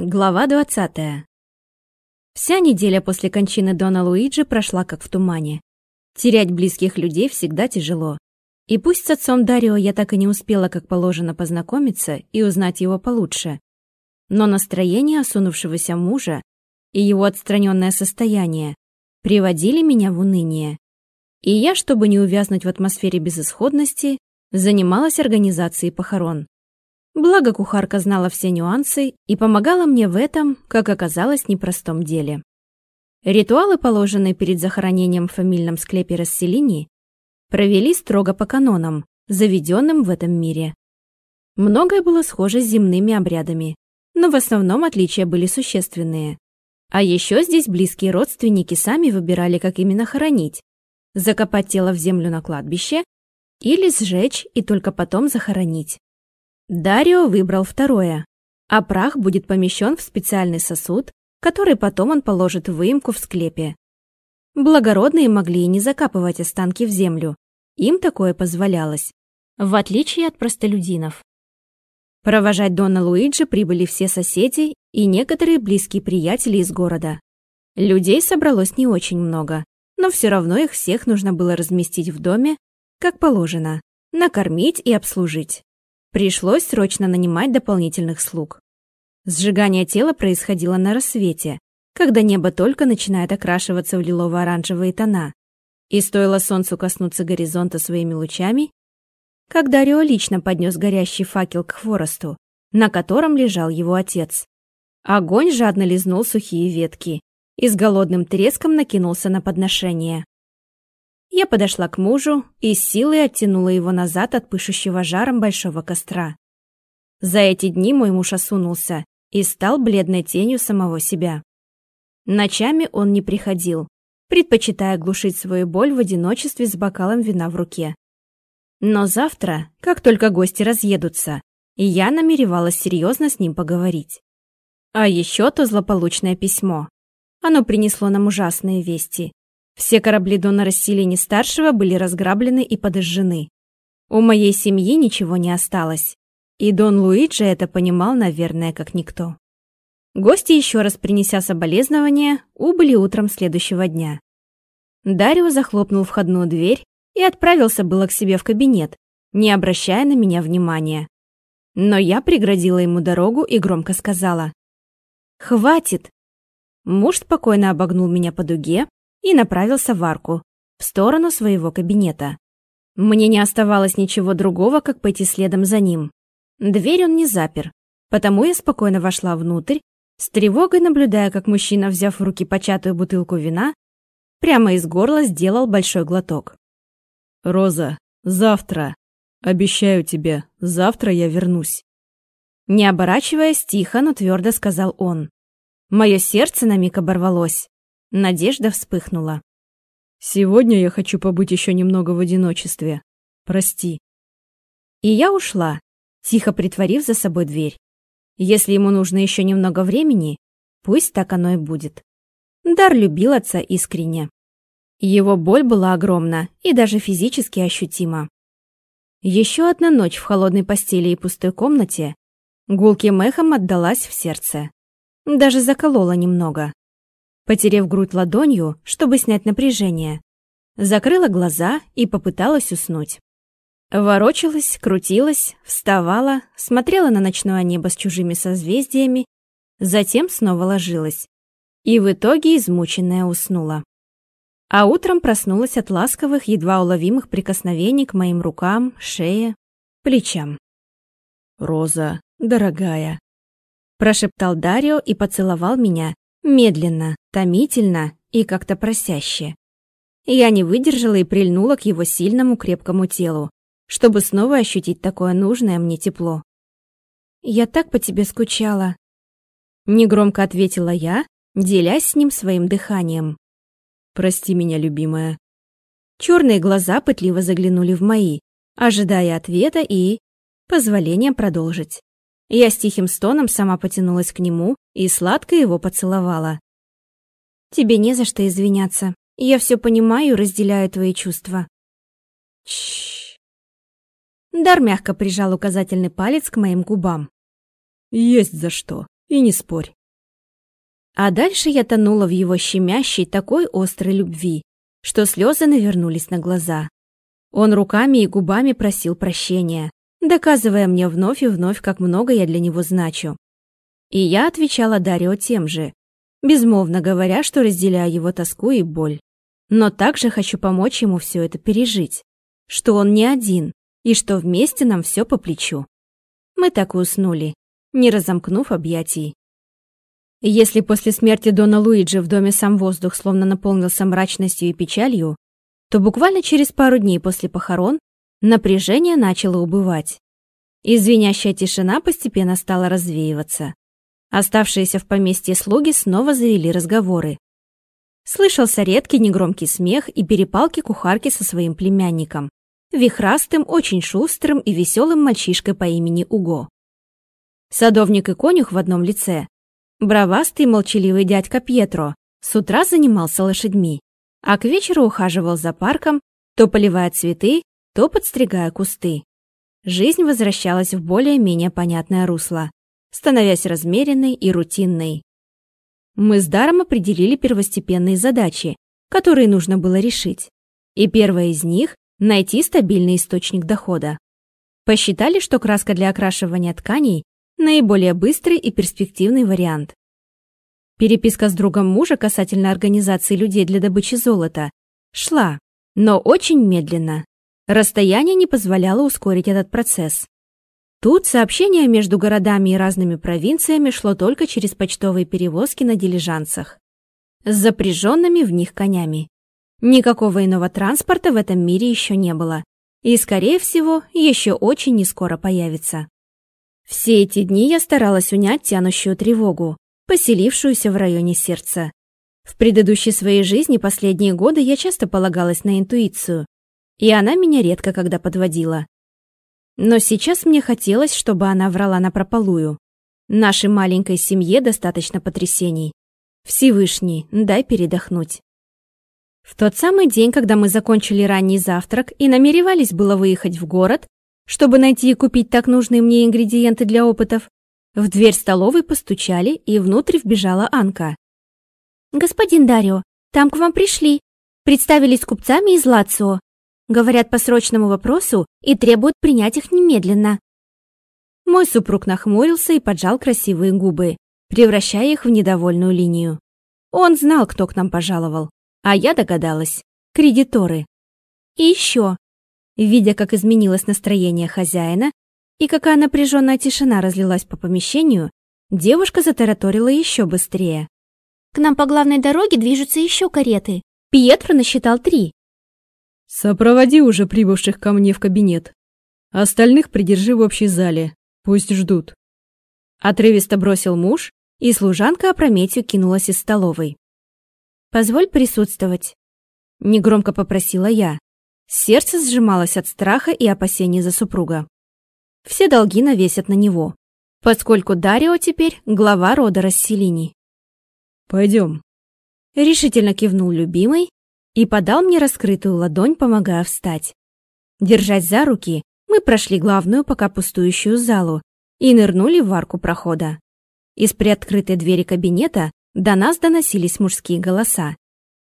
Глава 20. Вся неделя после кончины Дона Луиджи прошла как в тумане. Терять близких людей всегда тяжело. И пусть с отцом Дарио я так и не успела как положено познакомиться и узнать его получше, но настроение осунувшегося мужа и его отстраненное состояние приводили меня в уныние. И я, чтобы не увязнуть в атмосфере безысходности, занималась организацией похорон. Благо кухарка знала все нюансы и помогала мне в этом, как оказалось, непростом деле. Ритуалы, положенные перед захоронением в фамильном склепе Расселини, провели строго по канонам, заведенным в этом мире. Многое было схоже с земными обрядами, но в основном отличия были существенные. А еще здесь близкие родственники сами выбирали, как именно хоронить. Закопать тело в землю на кладбище или сжечь и только потом захоронить. Дарио выбрал второе, а прах будет помещен в специальный сосуд, который потом он положит в выемку в склепе. Благородные могли и не закапывать останки в землю, им такое позволялось, в отличие от простолюдинов. Провожать Дона Луиджи прибыли все соседи и некоторые близкие приятели из города. Людей собралось не очень много, но все равно их всех нужно было разместить в доме, как положено, накормить и обслужить. Пришлось срочно нанимать дополнительных слуг. Сжигание тела происходило на рассвете, когда небо только начинает окрашиваться в лилово-оранжевые тона. И стоило солнцу коснуться горизонта своими лучами, как Дарио лично поднес горящий факел к хворосту, на котором лежал его отец. Огонь жадно лизнул сухие ветки и с голодным треском накинулся на подношение. Я подошла к мужу и силой оттянула его назад от пышущего жаром большого костра. За эти дни мой муж осунулся и стал бледной тенью самого себя. Ночами он не приходил, предпочитая глушить свою боль в одиночестве с бокалом вина в руке. Но завтра, как только гости разъедутся, я намеревалась серьезно с ним поговорить. А еще то злополучное письмо. Оно принесло нам ужасные вести. Все корабли Дона Расселини-старшего были разграблены и подожжены. У моей семьи ничего не осталось. И Дон Луиджи это понимал, наверное, как никто. Гости, еще раз принеся соболезнования, убыли утром следующего дня. Дарио захлопнул входную дверь и отправился было к себе в кабинет, не обращая на меня внимания. Но я преградила ему дорогу и громко сказала. «Хватит!» Муж спокойно обогнул меня по дуге, и направился в арку, в сторону своего кабинета. Мне не оставалось ничего другого, как пойти следом за ним. Дверь он не запер, потому я спокойно вошла внутрь, с тревогой наблюдая, как мужчина, взяв в руки початую бутылку вина, прямо из горла сделал большой глоток. «Роза, завтра. Обещаю тебе, завтра я вернусь». Не оборачиваясь, тихо, но твердо сказал он. Мое сердце на миг оборвалось. Надежда вспыхнула. «Сегодня я хочу побыть еще немного в одиночестве. Прости». И я ушла, тихо притворив за собой дверь. Если ему нужно еще немного времени, пусть так оно и будет. Дар любил отца искренне. Его боль была огромна и даже физически ощутима. Еще одна ночь в холодной постели и пустой комнате гулким эхом отдалась в сердце. Даже заколола немного потерев грудь ладонью, чтобы снять напряжение. Закрыла глаза и попыталась уснуть. Ворочалась, крутилась, вставала, смотрела на ночное небо с чужими созвездиями, затем снова ложилась. И в итоге измученная уснула. А утром проснулась от ласковых, едва уловимых прикосновений к моим рукам, шее, плечам. «Роза, дорогая», – прошептал Дарио и поцеловал меня, Медленно, томительно и как-то просяще. Я не выдержала и прильнула к его сильному крепкому телу, чтобы снова ощутить такое нужное мне тепло. «Я так по тебе скучала», — негромко ответила я, делясь с ним своим дыханием. «Прости меня, любимая». Черные глаза пытливо заглянули в мои, ожидая ответа и... позволения продолжить. Я с тихим стоном сама потянулась к нему и сладко его поцеловала. «Тебе не за что извиняться. Я все понимаю и разделяю твои чувства». Чш. Дар мягко прижал указательный палец к моим губам. «Есть за что. и не спорь. А дальше я тонула в его щемящей, такой острой любви, что слезы навернулись на глаза. Он руками и губами просил прощения, доказывая мне вновь и вновь, как много я для него значу. И я отвечала Дарио тем же, безмолвно говоря, что разделяю его тоску и боль. Но также хочу помочь ему все это пережить, что он не один, и что вместе нам все по плечу. Мы так и уснули, не разомкнув объятий. Если после смерти Дона Луиджи в доме сам воздух словно наполнился мрачностью и печалью, то буквально через пару дней после похорон напряжение начало убывать. И звенящая тишина постепенно стала развеиваться. Оставшиеся в поместье слуги снова завели разговоры. Слышался редкий негромкий смех и перепалки кухарки со своим племянником, вихрастым, очень шустрым и веселым мальчишкой по имени Уго. Садовник и конюх в одном лице, бравастый молчаливый дядька Пьетро, с утра занимался лошадьми, а к вечеру ухаживал за парком, то поливая цветы, то подстригая кусты. Жизнь возвращалась в более-менее понятное русло, становясь размеренной и рутинной. Мы с Даром определили первостепенные задачи, которые нужно было решить. И первая из них найти стабильный источник дохода. Посчитали, что краска для окрашивания тканей – наиболее быстрый и перспективный вариант. Переписка с другом мужа касательно организации людей для добычи золота шла, но очень медленно. Расстояние не позволяло ускорить этот процесс. Тут сообщение между городами и разными провинциями шло только через почтовые перевозки на дилижансах с запряженными в них конями. Никакого иного транспорта в этом мире еще не было. И, скорее всего, еще очень не скоро появится. Все эти дни я старалась унять тянущую тревогу, поселившуюся в районе сердца. В предыдущей своей жизни последние годы я часто полагалась на интуицию, и она меня редко когда подводила. Но сейчас мне хотелось, чтобы она врала напропалую. Нашей маленькой семье достаточно потрясений. Всевышний, дай передохнуть. В тот самый день, когда мы закончили ранний завтрак и намеревались было выехать в город, чтобы найти и купить так нужные мне ингредиенты для опытов, в дверь столовой постучали, и внутрь вбежала Анка. «Господин Дарио, там к вам пришли. Представились купцами из Лацио. Говорят по срочному вопросу и требуют принять их немедленно». Мой супруг нахмурился и поджал красивые губы, превращая их в недовольную линию. Он знал, кто к нам пожаловал. А я догадалась. Кредиторы. И еще. Видя, как изменилось настроение хозяина и какая напряженная тишина разлилась по помещению, девушка затараторила еще быстрее. «К нам по главной дороге движутся еще кареты. Пьетро насчитал три». «Сопроводи уже прибывших ко мне в кабинет. Остальных придержи в общей зале. Пусть ждут». Отрывисто бросил муж, и служанка опрометью кинулась из столовой. «Позволь присутствовать», — негромко попросила я. Сердце сжималось от страха и опасений за супруга. Все долги навесят на него, поскольку Дарио теперь глава рода расселений. «Пойдем», — решительно кивнул любимый и подал мне раскрытую ладонь, помогая встать. Держась за руки, мы прошли главную пока пустующую залу и нырнули в арку прохода. Из приоткрытой двери кабинета до нас доносились мужские голоса.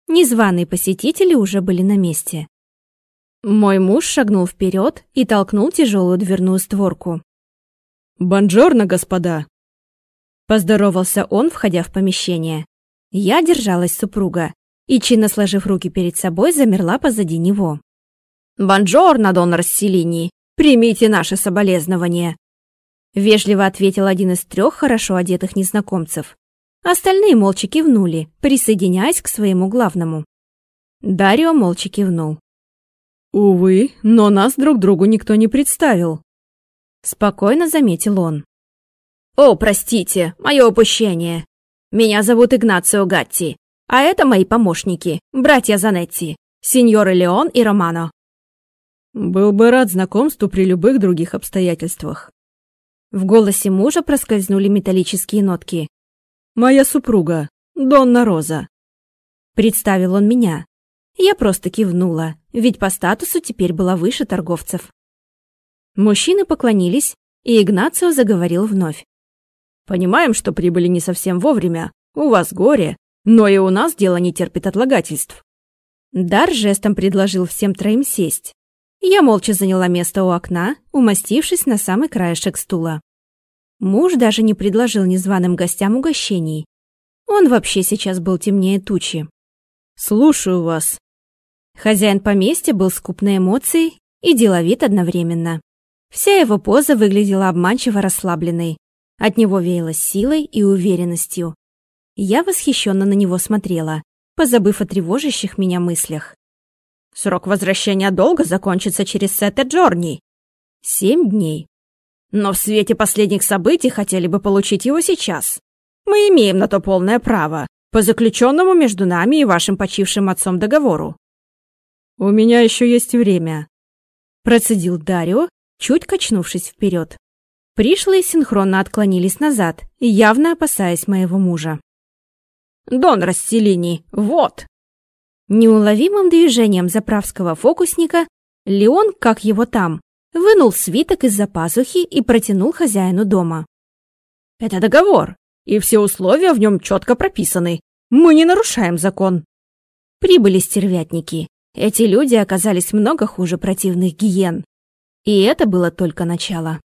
Незваные посетители уже были на месте. Мой муж шагнул вперед и толкнул тяжелую дверную створку. «Бонжорно, господа!» Поздоровался он, входя в помещение. Я держалась супруга и, чинно сложив руки перед собой, замерла позади него. «Бонжорно, дон Расселини! Примите наши соболезнования!» Вежливо ответил один из трех хорошо одетых незнакомцев. Остальные молча кивнули, присоединяясь к своему главному. Дарио молча кивнул. «Увы, но нас друг другу никто не представил», — спокойно заметил он. «О, простите, мое упущение. Меня зовут Игнацио Гатти, а это мои помощники, братья Занетти, сеньоры Леон и Романо». «Был бы рад знакомству при любых других обстоятельствах». В голосе мужа проскользнули металлические нотки. Моя супруга, Донна Роза. Представил он меня. Я просто кивнула, ведь по статусу теперь была выше торговцев. Мужчины поклонились, и Игнацио заговорил вновь. Понимаем, что прибыли не совсем вовремя. У вас горе, но и у нас дело не терпит отлагательств. Дар жестом предложил всем троим сесть. Я молча заняла место у окна, умастившись на самый краешек стула. Муж даже не предложил незваным гостям угощений. Он вообще сейчас был темнее тучи. «Слушаю вас». Хозяин поместья был скуп на эмоции и деловит одновременно. Вся его поза выглядела обманчиво расслабленной. От него веяло силой и уверенностью. Я восхищенно на него смотрела, позабыв о тревожащих меня мыслях. Срок возвращения долга закончится через Сетте Джорни. Семь дней. Но в свете последних событий хотели бы получить его сейчас. Мы имеем на то полное право, по заключенному между нами и вашим почившим отцом договору. У меня еще есть время. Процедил Дарио, чуть качнувшись вперед. Пришлые синхронно отклонились назад, явно опасаясь моего мужа. «Дон Расселини, вот!» Неуловимым движением заправского фокусника Леон, как его там, вынул свиток из-за пазухи и протянул хозяину дома. «Это договор, и все условия в нем четко прописаны. Мы не нарушаем закон». Прибыли стервятники. Эти люди оказались много хуже противных гиен. И это было только начало.